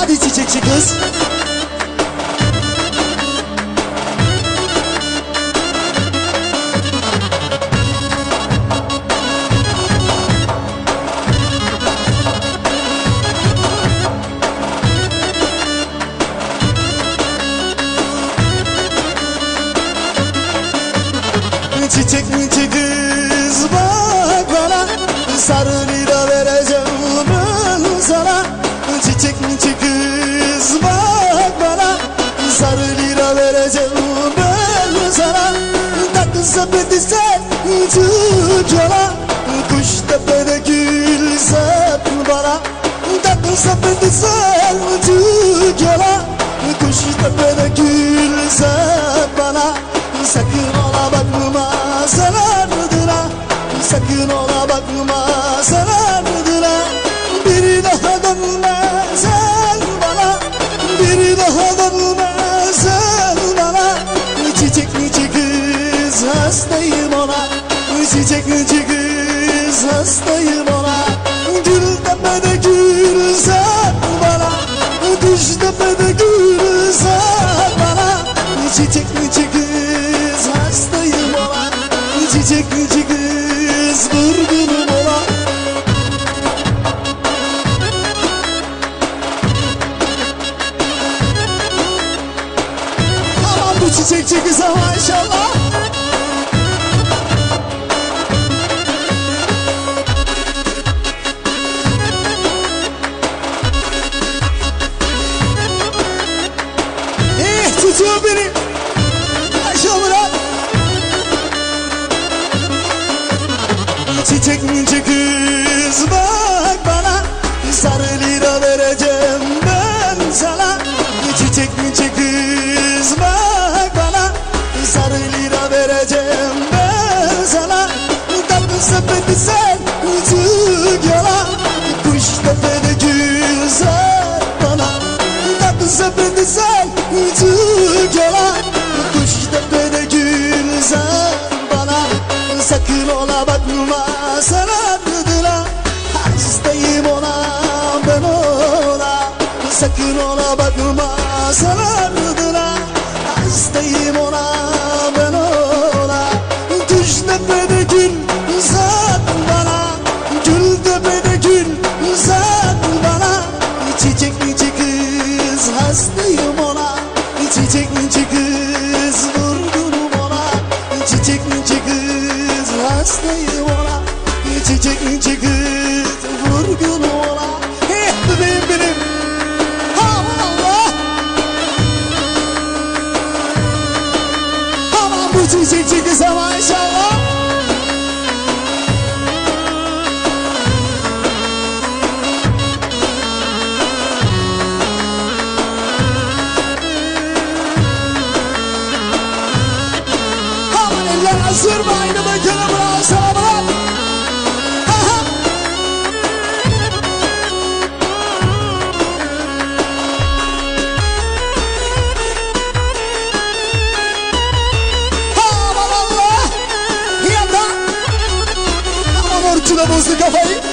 Hadi çiçekçi kız. Çiçek mi çiçek Tut yola Kuş tepede gül sat bana Sakın ola bakma sarardına Sakın sarardına Bir daha dönme sen bana Bir daha dönme sen bana Çiçekçi kız hastayım ona. Çiçekçi kız hastayım ona. Gül tepede kıza maşallah Eh tutuyor beni. Maşallah Çiçekçi kız bak Sakın ola bakma sarardına Hastayım ona ben ona. Kuş tepede gül sat bana. Gül tepede gül sat bana. Çiçekçi kız hastayım ona. Çiçekçi kız vurgunum ona. Çiçekçi kız hastayım ona. Çiçekçi kız çiçekçi kıza maşallah Aman hazır mı? Aynı bakalım Aman Allah. Bir